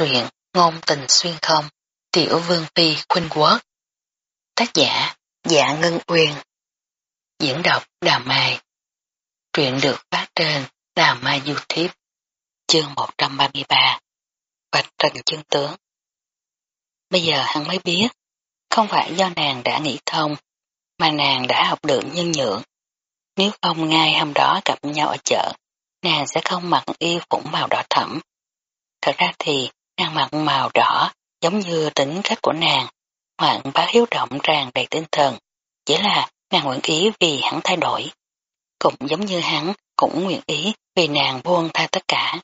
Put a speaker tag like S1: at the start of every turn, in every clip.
S1: truyện Ngôn tình xuyên không, Tiểu Vương Phi Khuynh Quốc. Tác giả Dạ Ngân Uyên. Diễn đọc Đà Mai. Truyện được phát trên Đà Mai Youtube. Chương 133 Bạch Trần Chương Tướng. Bây giờ hắn mới biết, không phải do nàng đã nghĩ thông, mà nàng đã học được nhân nhượng. Nếu không ngay hôm đó gặp nhau ở chợ, nàng sẽ không mặc y phục màu đỏ thẫm. Thật ra thì nàng mặc màu đỏ giống như tính cách của nàng, hoạn bá hiếu động tràn đầy tinh thần, chỉ là nàng nguyện ý vì hắn thay đổi. Cũng giống như hắn cũng nguyện ý vì nàng buông tha tất cả.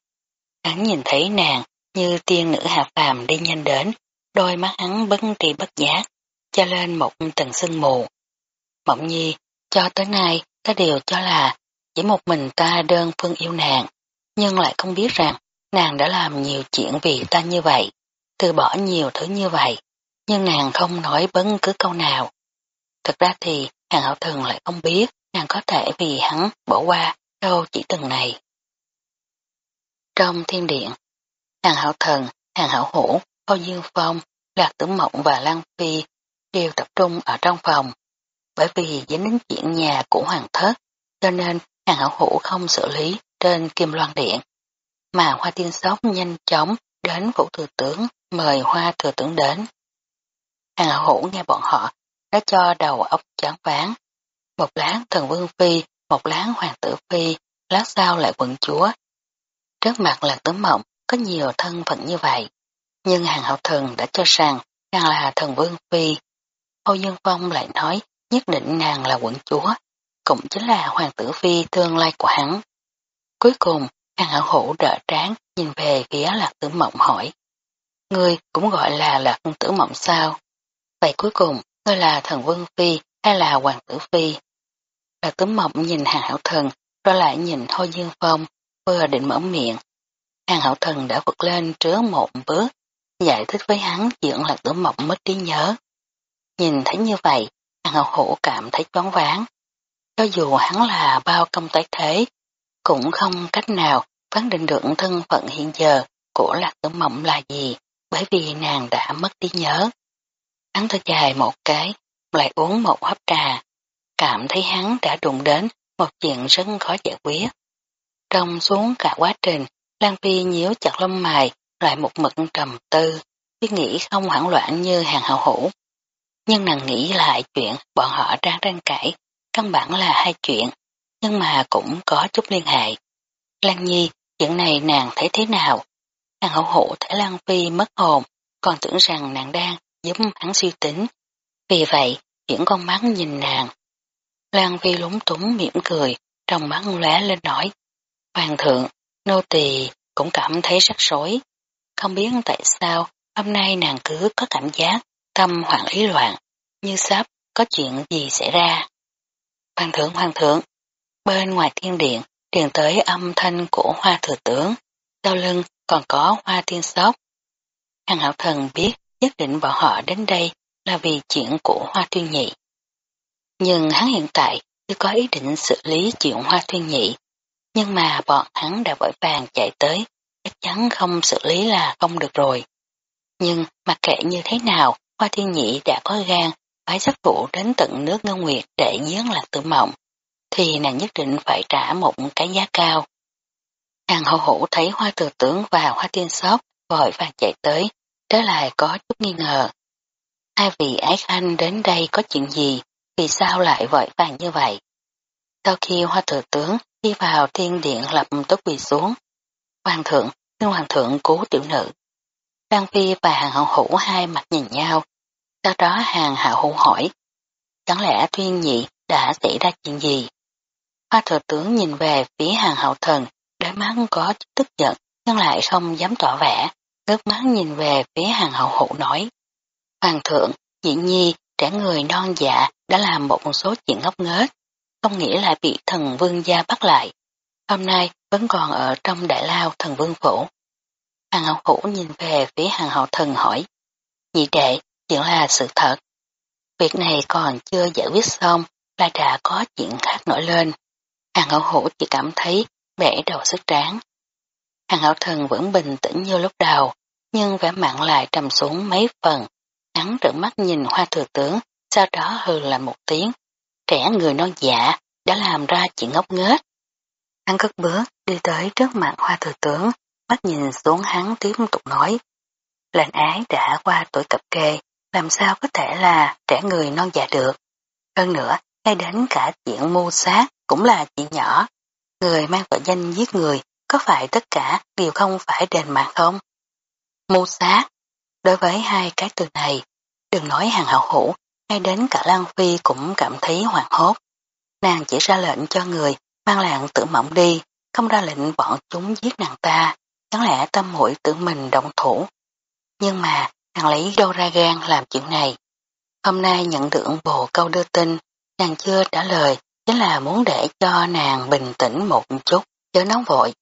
S1: Hắn nhìn thấy nàng như tiên nữ hạ phàm đi nhanh đến, đôi mắt hắn bất tri bất giác, cho lên một tầng sương mù. Mộng nhi, cho tới nay ta đều cho là chỉ một mình ta đơn phương yêu nàng, nhưng lại không biết rằng nàng đã làm nhiều chuyện vì ta như vậy, từ bỏ nhiều thứ như vậy, nhưng nàng không nói bất cứ câu nào. Thực ra thì hàng hậu thần lại không biết nàng có thể vì hắn bỏ qua đâu chỉ từng này. Trong thiên điện, hàng hậu thần, hàng hậu hủ, Âu Dương Phong, Lạc Tử Mộng và Lan Phi đều tập trung ở trong phòng, bởi vì dính đến chuyện nhà của hoàng thất, cho nên hàng hậu hủ không xử lý trên kim loan điện, mà hoa tiên sóc nhanh chóng đến vũ thừa tướng mời hoa thừa tướng đến. Hàng hậu hữu nghe bọn họ đã cho đầu óc chán ván, một láng thần vương phi, một láng hoàng tử phi, lát sau lại quận chúa. Trước mặt là tướng mộng có nhiều thân phận như vậy, nhưng hàng hậu thần đã cho rằng nàng là thần vương phi. Âu Dương Phong lại nói nhất định nàng là quận chúa cũng chính là hoàng tử phi tương lai của hắn. Cuối cùng, hàng hảo hữu đỡ tráng nhìn về phía lạc tử mộng hỏi. Ngươi cũng gọi là lạc tử mộng sao? Vậy cuối cùng, ngươi là thần vương phi hay là hoàng tử phi? Lạc tử mộng nhìn hàng hảo thần, rồi lại nhìn Thôi Dương Phong, vừa định mở miệng. Hàng hảo thần đã vượt lên trước một bước, giải thích với hắn chuyện lạc tử mộng mất trí nhớ. Nhìn thấy như vậy, hàng hậu hữu cảm thấy choáng váng, cho dù hắn là bao công tái thế, cũng không cách nào phán định được thân phận hiện giờ của lạc tử mộng là gì, bởi vì nàng đã mất trí nhớ. Hắn thở dài một cái, lại uống một hấp trà, cảm thấy hắn đã đụng đến một chuyện rất khó giải quyết. Trong xuống cả quá trình, Lan Phi nhíu chặt lông mày, lại một mực trầm tư, biết nghĩ không hoảng loạn như hàng hậu hủ, Nhưng nàng nghĩ lại chuyện bọn họ đang tranh cãi căn bản là hai chuyện, nhưng mà cũng có chút liên hệ. Lan Nhi, chuyện này nàng thấy thế nào? Nàng hậu hộ thấy Lan Phi mất hồn, còn tưởng rằng nàng đang giúp hắn suy tính. Vì vậy, chuyển con mắt nhìn nàng. Lan Phi lúng túng mỉm cười, trong mắt lóe lên nói. Hoàng thượng, nô tỳ cũng cảm thấy rắc rối. Không biết tại sao hôm nay nàng cứ có cảm giác tâm hoảng ý loạn, như sắp có chuyện gì xảy ra. Hoàng thượng, hoàng thượng, bên ngoài thiên điện, truyền tới âm thanh của hoa thừa tướng, sau lưng còn có hoa tiên sóc. Hàng hảo thần biết nhất định bọn họ đến đây là vì chuyện của hoa tuyên nhị. Nhưng hắn hiện tại chưa có ý định xử lý chuyện hoa tuyên nhị, nhưng mà bọn hắn đã vội vàng chạy tới, chắc chắn không xử lý là không được rồi. Nhưng mặc kệ như thế nào, hoa thiên nhị đã có gan phải sắc vụ đến tận nước ngân nguyệt để giếng lạc tử mộng, thì nàng nhất định phải trả một cái giá cao. Hàng hậu hữu thấy hoa thừa tướng và hoa tiên sóc vội vàng chạy tới, trở lại có chút nghi ngờ. Hai vị ái khanh đến đây có chuyện gì, vì sao lại vội vàng như vậy? Sau khi hoa thừa tướng đi vào thiên điện lập tức quỳ xuống, hoàng thượng, xin hoàng thượng cứu tiểu nữ. Đăng Phi và hàng hậu hữu hai mặt nhìn nhau, sau đó hàng hạ hữu hỏi, chẳng lẽ Thuyên Nhị đã xảy ra chuyện gì? Hoa thừa tướng nhìn về phía hàng hậu thần, đôi mắt có chút tức giận, nhưng lại không dám tỏ vẻ, ngước mắt nhìn về phía hàng hậu hụ nói. Hoàng thượng, dĩ nhi, trẻ người non dạ đã làm một số chuyện ngốc nghếch, không nghĩ là bị thần vương gia bắt lại. Hôm nay vẫn còn ở trong đại lao thần vương phủ. Hàng hậu hữu nhìn về phía hàng hậu thần hỏi, nhị đệ, chuyện là sự thật. Việc này còn chưa giải quyết xong, lại đã có chuyện khác nổi lên. Hàng hậu hổ chỉ cảm thấy bẻ đầu sức tráng. Hàng hậu thần vẫn bình tĩnh như lúc đầu, nhưng vẻ mặn lại trầm xuống mấy phần. Hắn trợn mắt nhìn hoa thừa tướng, sau đó hừ là một tiếng. Trẻ người non dạ, đã làm ra chuyện ngốc nghếch. Hắn cất bước, đi tới trước mặt hoa thừa tướng, mắt nhìn xuống hắn tiếp tục nói. Lệnh ái đã qua tuổi cập kê, làm sao có thể là trẻ người non dạ được. Hơn nữa, ngay đến cả chuyện mưu sát cũng là chuyện nhỏ. Người mang tội danh giết người, có phải tất cả đều không phải đền mạng không? Mưu sát, đối với hai cái từ này, đừng nói hàng hậu hữu, ngay đến cả Lan Phi cũng cảm thấy hoảng hốt. Nàng chỉ ra lệnh cho người mang làng tự mộng đi, không ra lệnh bọn chúng giết nàng ta, chẳng lẽ tâm hội tự mình động thủ. Nhưng mà, nàng lấy đâu ra gan làm chuyện này. Hôm nay nhận được bộ câu đưa tin, nàng chưa trả lời, chính là muốn để cho nàng bình tĩnh một chút, chớ nóng vội.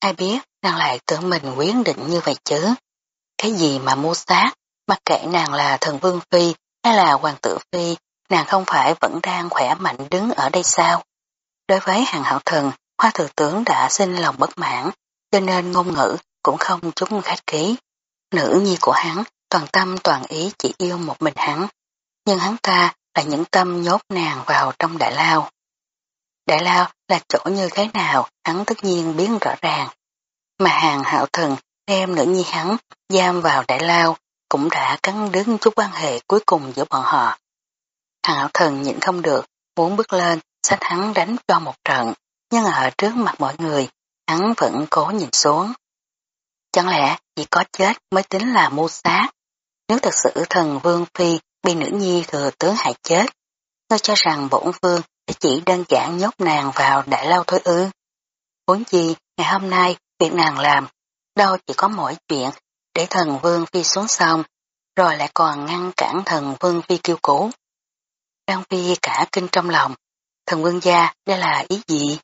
S1: Ai biết nàng lại tự mình quyết định như vậy chứ. Cái gì mà mua sát, mặc kệ nàng là thần vương phi hay là hoàng tử phi, nàng không phải vẫn đang khỏe mạnh đứng ở đây sao? Đối với hàng hậu thần, hoa thừa tướng đã sinh lòng bất mãn, cho nên ngôn ngữ cũng không chút khách ký. Nữ nhi của hắn, toàn tâm toàn ý chỉ yêu một mình hắn, nhưng hắn ta là những tâm nhốt nàng vào trong đại lao. Đại lao là chỗ như thế nào, hắn tất nhiên biến rõ ràng. Mà hàng hạo thần đem nữ nhi hắn giam vào đại lao cũng đã cắn đứt chút quan hệ cuối cùng giữa bọn họ. Hàng hạo thần nhịn không được, muốn bước lên, sách hắn đánh cho một trận, nhưng ở trước mặt mọi người, hắn vẫn cố nhìn xuống. Chẳng lẽ chỉ có chết mới tính là mưu sát? Nếu thật sự thần Vương Phi bị nữ nhi thừa tướng hại chết, Ngươi cho rằng bổn vương sẽ chỉ đơn giản nhốt nàng vào đại lao thôi ư. muốn gì ngày hôm nay, việc nàng làm, đâu chỉ có mỗi chuyện để thần Vương Phi xuống sông, rồi lại còn ngăn cản thần Vương Phi kêu cứu. Đăng Phi cả kinh trong lòng, thần Vương gia đây là ý gì?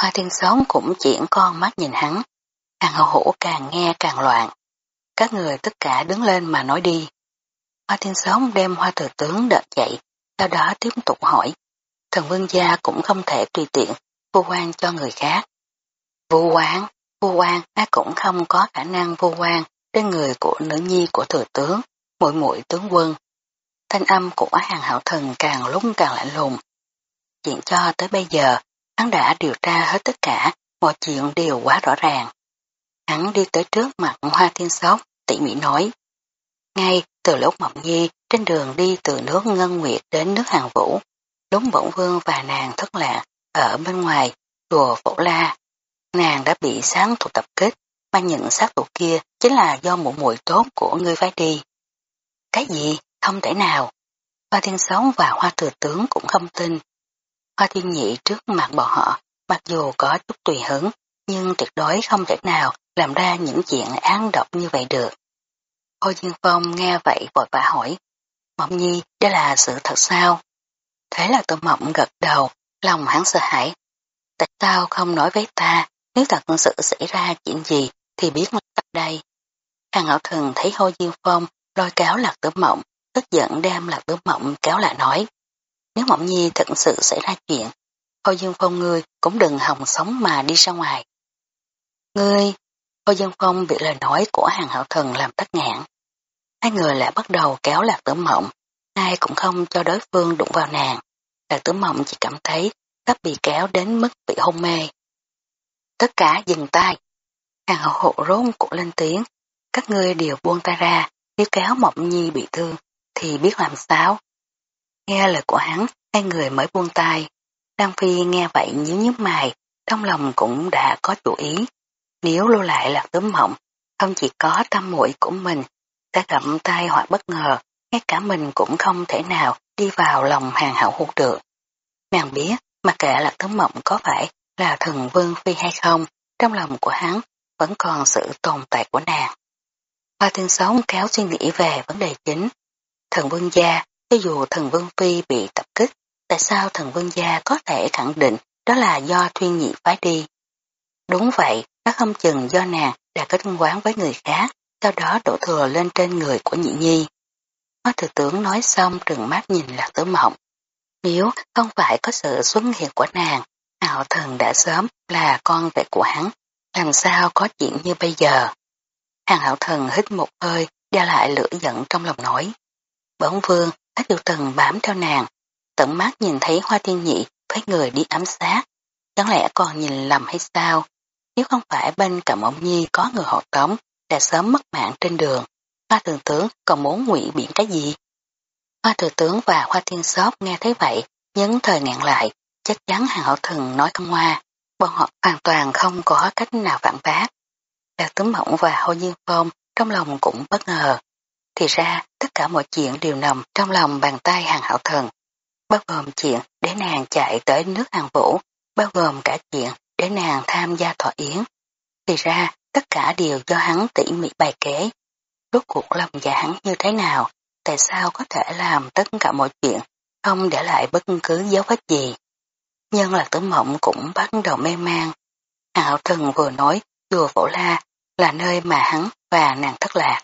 S1: Hoa thiên sống cũng chuyển con mắt nhìn hắn, hàng hậu hổ càng nghe càng loạn. Các người tất cả đứng lên mà nói đi. Hoa thiên sống đem hoa thừa tướng đợt dậy, sau đó tiếp tục hỏi. Thần vương gia cũng không thể tùy tiện, vô quan cho người khác. Vô quan, vô quan, ai cũng không có khả năng vô quan trên người của nữ nhi của thừa tướng, muội muội tướng quân. Thanh âm của hàng hảo thần càng lúc càng lạnh lùng. Chuyện cho tới bây giờ, hắn đã điều tra hết tất cả, mọi chuyện đều quá rõ ràng. Hắn đi tới trước mặt hoa thiên sóc, tỉ mỉ nói. Ngay từ lúc Mộng Nhi trên đường đi từ nước Ngân Nguyệt đến nước Hàng Vũ, đúng bổn vương và nàng thất lạc ở bên ngoài chùa Phổ La. Nàng đã bị sáng thủ tập kích, mà nhận sát thủ kia chính là do mụ muội tốt của ngươi phải đi. Cái gì? Không thể nào. Hoa Thiên Sống và Hoa Thừa Tướng cũng không tin. Hoa Thiên Nhị trước mặt bọn họ, mặc dù có chút tùy hứng, nhưng tuyệt đối không thể nào làm ra những chuyện án độc như vậy được. Hồ Dương Phong nghe vậy vội vã hỏi, Mộng Nhi, đây là sự thật sao? Thế là tôi mộng gật đầu, lòng hắn sợ hãi. Tại sao không nói với ta, nếu thật sự xảy ra chuyện gì thì biết ngay tập đây. Hàng ngạo thần thấy Hồ Dương Phong lôi cáo lạc tử mộng, tức giận đem lạc tử mộng kéo lại nói. Nếu mộng nhi thật sự xảy ra chuyện, Hồ Dương Phong ngươi cũng đừng hòng sống mà đi ra ngoài. Ngươi, Hồ Dương Phong bị lời nói của hàng hạo thần làm tắt ngạn. Hai người lại bắt đầu kéo lạc tử mộng, ai cũng không cho đối phương đụng vào nàng. Lạc tử mộng chỉ cảm thấy sắp bị kéo đến mức bị hôn mê. Tất cả dừng tay. Hàng hậu hộ rốn cụ lên tiếng. Các ngươi đều buông tay ra, nếu kéo mộng nhi bị thương, thì biết làm sao. Nghe lời của hắn, hai người mới buông tay. Đăng Phi nghe vậy nhíu nhíu mày, trong lòng cũng đã có chủ ý. Nếu lưu lại lạc tấm mộng, không chỉ có tâm muội của mình, ta gặp tay hoặc bất ngờ, ngay cả mình cũng không thể nào đi vào lòng hàng hậu hụt được. Nàng biết, mặc kệ là tấm mộng có phải là thần vương phi hay không, trong lòng của hắn vẫn còn sự tồn tại của nàng. Hoa tiên sống kéo suy nghĩ về vấn đề chính. Thần vương gia, cho dù thần vương phi bị tập kích, tại sao thần vương gia có thể khẳng định đó là do thuyên nhị phái đi? Đúng vậy, nó không chừng do nàng đã kết quán với người khác, sau đó đổ thừa lên trên người của nhị nhi. mắt thừa tướng nói xong trừng mắt nhìn lạc tử mộng. Nếu không phải có sự xuất hiện của nàng, hạo thần đã sớm là con vệ của hắn, làm sao có chuyện như bây giờ. Hàng hậu thần hít một hơi, đeo lại lửa giận trong lòng nói. bỗng vương, các điều tần bám theo nàng, tận mắt nhìn thấy hoa tiên nhị với người đi ám sát. Chẳng lẽ còn nhìn lầm hay sao? Nếu không phải bên cạnh ông nhi có người hộ tống, đã sớm mất mạng trên đường. Hoa thường tướng còn muốn ngụy biện cái gì? Hoa thừa tướng và hoa thiên sóp nghe thấy vậy, nhấn thời ngạn lại, chắc chắn hàng hậu thần nói không hoa, bọn họ hoàn toàn không có cách nào phản bác. Đào tướng mộng và hô nhiên phong trong lòng cũng bất ngờ. Thì ra, tất cả mọi chuyện đều nằm trong lòng bàn tay hàng hậu thần. Bao gồm chuyện để nàng chạy tới nước hàng vũ, bao gồm cả chuyện để nàng tham gia thọ yến. Thì ra, tất cả đều do hắn tỉ mỉ bài kế. Rốt cuộc lòng dạ hắn như thế nào, tại sao có thể làm tất cả mọi chuyện, không để lại bất cứ dấu vết gì. Nhân là tử mộng cũng bắt đầu mê man. Hảo thần vừa nói chùa Phổ La là nơi mà hắn và nàng thất lạc.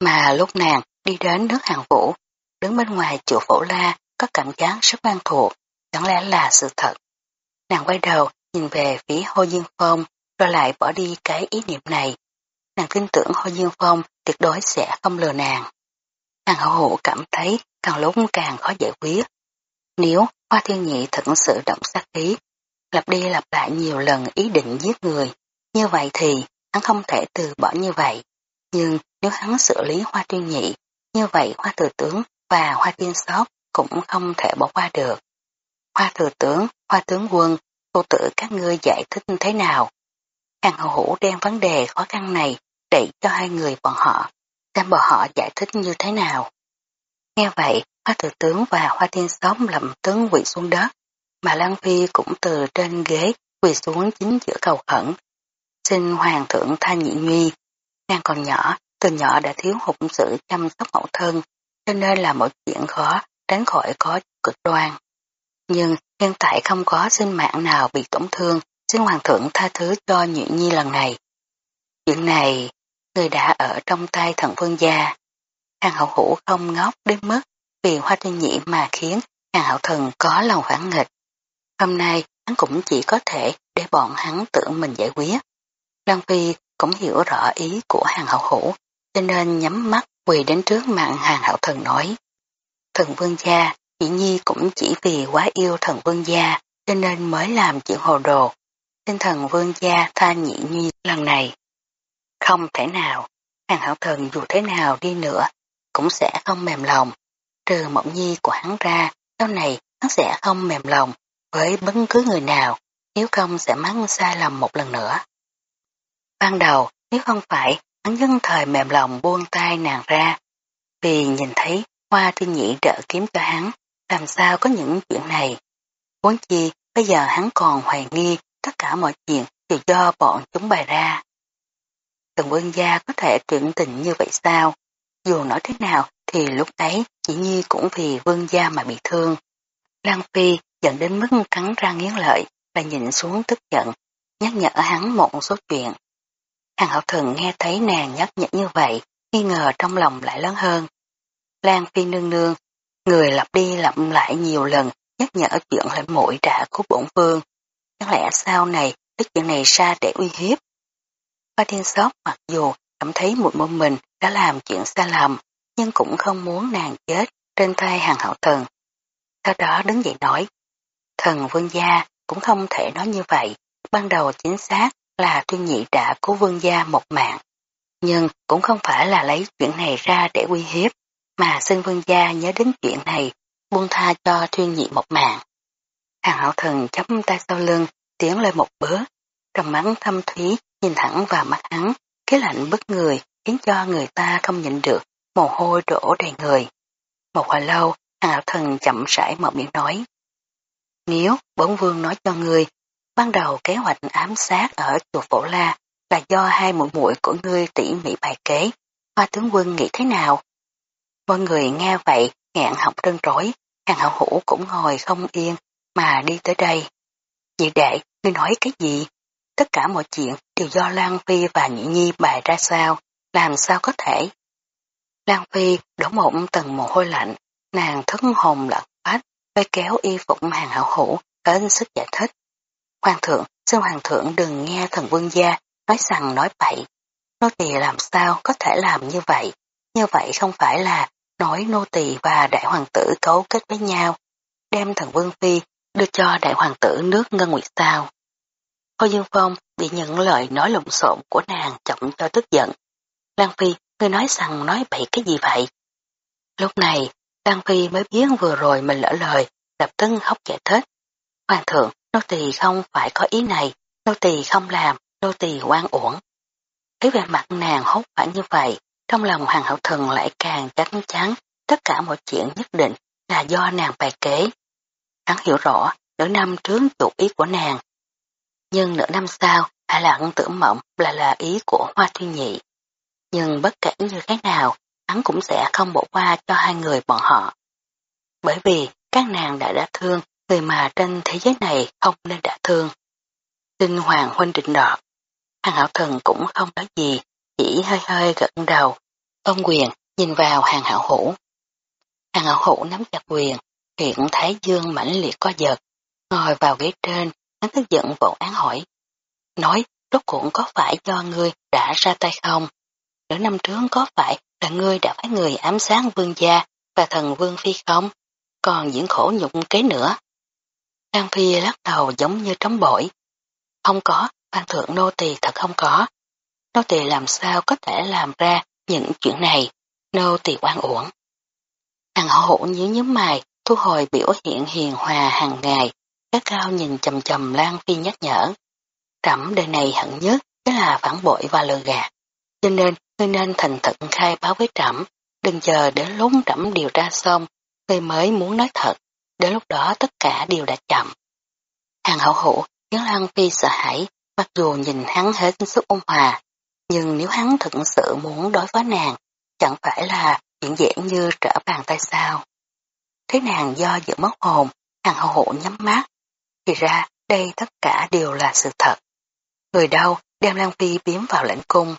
S1: Mà lúc nàng đi đến nước hàng vũ, đứng bên ngoài chùa Phổ La có cảm giác rất quen thuộc, chẳng lẽ là sự thật. Nàng quay đầu nhìn về phía Hồ Dương Phong rồi lại bỏ đi cái ý niệm này. Nàng tin tưởng Hồ Dương Phong tuyệt đối sẽ không lừa nàng. Nàng hậu hụ cảm thấy càng lúc càng khó giải quyết. Nếu Hoa Thiên Nhị thật sự động sát khí, lặp đi lặp lại nhiều lần ý định giết người, như vậy thì hắn không thể từ bỏ như vậy. Nhưng nếu hắn xử lý Hoa Thiên Nhị, như vậy Hoa Thừa Tướng và Hoa Thiên Sóc cũng không thể bỏ qua được. Hoa Thừa Tướng, Hoa Tướng Quân, cô tự các ngươi giải thích thế nào? Hàng hậu hữu đem vấn đề khó khăn này đẩy cho hai người bọn họ xem bọn họ giải thích như thế nào. Nghe vậy, Hoa Thừa Tướng và Hoa tiên sống lầm tướng quỳ xuống đất, mà Lan Phi cũng từ trên ghế quỳ xuống chính giữa cầu khẩn. Xin Hoàng thượng tha nhị nhuy, nàng còn nhỏ, từ nhỏ đã thiếu hụt sự chăm sóc mẫu thân, cho nên là một chuyện khó tránh khỏi có cực đoan. Nhưng hiện tại không có sinh mạng nào bị tổn thương, xin Hoàng thượng tha thứ cho nhị nhi lần này. Chuyện này người đã ở trong tay thần vương gia. Hàng hậu hữu không ngốc đến mức vì hoa tiên nhị mà khiến hàng hậu thần có lòng phản nghịch. Hôm nay hắn cũng chỉ có thể để bọn hắn tự mình giải quyết. Lăng Phi cũng hiểu rõ ý của hàng hậu hữu, cho nên nhắm mắt quỳ đến trước mặt hàng hậu thần nói. Thần vương gia, chỉ nhi cũng chỉ vì quá yêu thần vương gia, cho nên mới làm chuyện hồ đồ tinh thần vương gia tha nhị nhi lần này. Không thể nào, hàng hảo thần dù thế nào đi nữa, cũng sẽ không mềm lòng. Trừ mộng nhi của hắn ra, sau này hắn sẽ không mềm lòng với bất cứ người nào, nếu không sẽ mắng sai lầm một lần nữa. Ban đầu, nếu không phải, hắn nhân thời mềm lòng buông tay nàng ra, vì nhìn thấy hoa thiên nhị đỡ kiếm cho hắn, làm sao có những chuyện này. Vốn chi, bây giờ hắn còn hoài nghi tất cả mọi chuyện đều do bọn chúng bày ra. Tần vương gia có thể chuyện tình như vậy sao? Dù nói thế nào thì lúc ấy chỉ nhi cũng vì vương gia mà bị thương. Lan Phi dẫn đến mức cắn răng nghiến lợi và nhìn xuống tức giận, nhắc nhở hắn một số chuyện. Hàng hậu thần nghe thấy nàng nhắc nhở như vậy, nghi ngờ trong lòng lại lớn hơn. Lan Phi nương nương, người lặp đi lặp lại nhiều lần nhắc nhở chuyện lệnh mũi đã của bổn vương. Chẳng lẽ sau này tức chuyện này ra để uy hiếp? Hoa thiên sóc mặc dù cảm thấy một môn mình đã làm chuyện sai lầm, nhưng cũng không muốn nàng chết trên tay hàng hậu thần. Sau đó đứng dậy nói, thần vương gia cũng không thể nói như vậy, ban đầu chính xác là tuyên nhị đã cứu vương gia một mạng, nhưng cũng không phải là lấy chuyện này ra để uy hiếp, mà xin vương gia nhớ đến chuyện này, buông tha cho thuyên nhị một mạng. Hàng hậu thần chấm tay sau lưng, tiến lên một bước, trong mắt thâm thúy nhìn thẳng vào mắt hắn, cái lạnh bất người khiến cho người ta không nhịn được, mồ hôi đổ đầy người. Một hồi lâu, hàng hậu thần chậm rãi mở miệng nói. Nếu bổn vương nói cho ngươi, ban đầu kế hoạch ám sát ở chùa Phổ La là do hai mũi mũi của ngươi tỉ mỉ bài kế, hoa tướng quân nghĩ thế nào? Mọi người nghe vậy, ngạn học trân trối, hàng hậu hữu cũng ngồi không yên mà đi tới đây. Vậy đệ, ngươi nói cái gì? Tất cả mọi chuyện đều do Lan Phi và Nhị Nhi bày ra sao, làm sao có thể. Lan Phi đổ một tầng mồ hôi lạnh, nàng thất hồn lật phách, vai kéo y phục hàng hảo hữu, hết sức giải thích. Hoàng thượng, xin hoàng thượng đừng nghe thần vương gia nói rằng nói bậy. nô tỳ làm sao có thể làm như vậy, như vậy không phải là nói nô tỳ và đại hoàng tử cấu kết với nhau, đem thần vương phi đưa cho đại hoàng tử nước ngân nguyệt sao. Hồ Dương Phong bị những lời nói lộn xộn của nàng trọng cho tức giận. Lan Phi, ngươi nói rằng nói bậy cái gì vậy? Lúc này, Lan Phi mới biết vừa rồi mình lỡ lời, lập tức khóc giải thích. Hoàng thượng, nô tỳ không phải có ý này, nô tỳ không làm, nô tỳ quan uổng. Thấy vẻ mặt nàng hốt hoảng như vậy, trong lòng hoàng hậu thần lại càng chắc chắn tất cả mọi chuyện nhất định là do nàng bài kế. Hắn hiểu rõ, nửa năm trước chủ ý của nàng. Nhưng nửa năm sau, Hạ Lặng tưởng mộng là là ý của Hoa Thiên Nhị. Nhưng bất kể như thế nào, hắn cũng sẽ không bỏ qua cho hai người bọn họ. Bởi vì các nàng đã đã thương người mà trên thế giới này không nên đã thương. Tinh Hoàng huynh định đọt. Hàng hảo thần cũng không nói gì, chỉ hơi hơi gật đầu. Ông quyền nhìn vào hàng hảo hữu. Hàng hảo hữu nắm chặt quyền, hiện thái dương mãnh liệt co giật. Ngồi vào ghế trên, hắn tức giận vỗ án hỏi. Nói, rốt cuộc có phải do ngươi đã ra tay không? Nửa năm trước có phải là ngươi đã phải người ám sát vương gia và thần vương phi không? Còn diễn khổ nhục kế nữa. An Phi lắc đầu giống như trống bội. Không có, ban thượng nô tỳ thật không có. Nô tỳ làm sao có thể làm ra những chuyện này, nô tỳ oan uổng. Hàng hậu hữu nhíu nhíu mày, thu hồi biểu hiện hiền hòa hàng ngày, các cao nhìn chầm chầm Lan Phi nhắc nhở. Trẩm đời này hận nhất chính là phản bội và lừa gạt. Cho nên, ngươi nên thành thật khai báo với Trẩm, đừng chờ đến lúc Trẩm điều tra xong, ngươi mới muốn nói thật. Đến lúc đó tất cả đều đã chậm. Hàng hậu hữu khiến Lan Phi sợ hãi, mặc dù nhìn hắn hết sức ôn hòa, nhưng nếu hắn thực sự muốn đối với nàng, chẳng phải là chuyện dễ như trở bàn tay sao. Thế nàng do dự mất hồn, hàng hậu hữu nhắm mắt. Thì ra đây tất cả đều là sự thật. Người đâu đem Lan Phi biếm vào lãnh cung.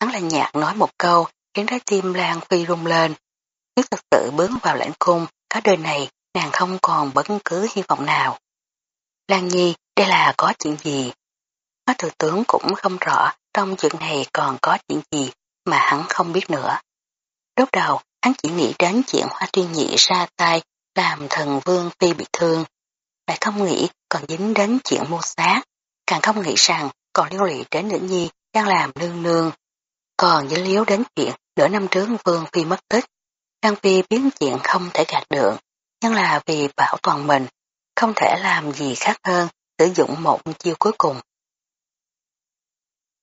S1: Hắn là nhạc nói một câu khiến trái tim Lan Phi rung lên. Nếu thật sự bướng vào lãnh cung, cả đời này nàng không còn bất cứ hy vọng nào. Lan Nhi, đây là có chuyện gì? Hóa thừa tướng cũng không rõ trong chuyện này còn có chuyện gì mà hắn không biết nữa. Lúc đầu, hắn chỉ nghĩ đến chuyện Hoa Tuyên Nhị ra tay làm thần vương phi bị thương. Lại không nghĩ còn dính đến chuyện mua xác, càng không nghĩ rằng còn liên lụy đến nữ nhi đang làm nương nương. Còn dính liếu đến chuyện nửa năm trước vương phi mất tích. Đăng phi biến chuyện không thể gạt được, nhưng là vì bảo toàn mình, không thể làm gì khác hơn sử dụng một chiêu cuối cùng